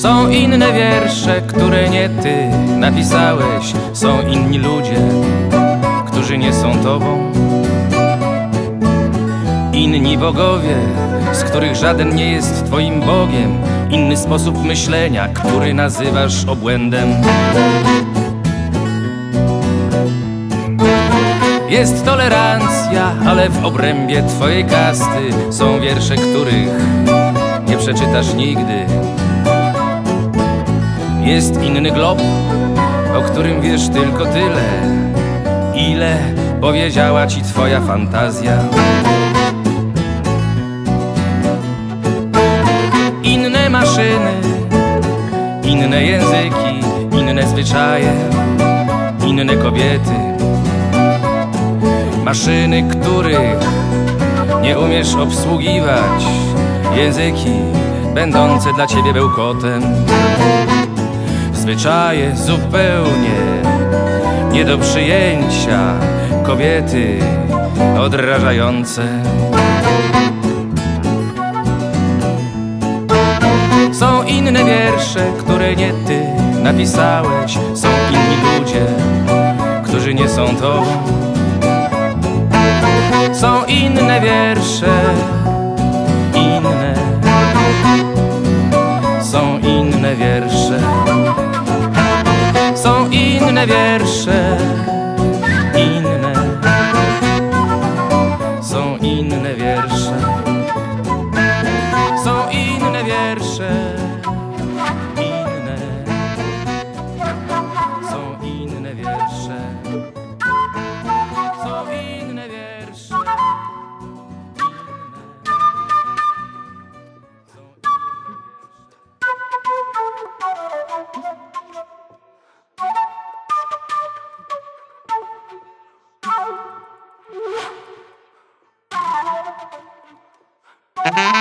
Są inne wiersze, które nie ty napisałeś. Są inni ludzie, którzy nie są tobą. Inni bogowie, z których żaden nie jest twoim Bogiem. Inny sposób myślenia, który nazywasz obłędem. Jest tolerancja, ale w obrębie twojej kasty są wiersze, których nie przeczytasz nigdy. Jest inny glob, o którym wiesz tylko tyle, ile powiedziała ci twoja fantazja. Inne maszyny, inne języki, inne zwyczaje, inne kobiety. Maszyny, których nie umiesz obsługiwać, języki będące dla ciebie bełkotem. Zwyczaje zupełnie nie do przyjęcia, kobiety odrażające. Są inne wiersze, które nie ty napisałeś. Są inni ludzie, którzy nie są tobą. Są inne wiersze, inne wiersze, inne są inne wiersze, są inne wiersze. Inne są inne wiersze, są inne wiersze. Inne. Są inne wiersze. Ha ha ha!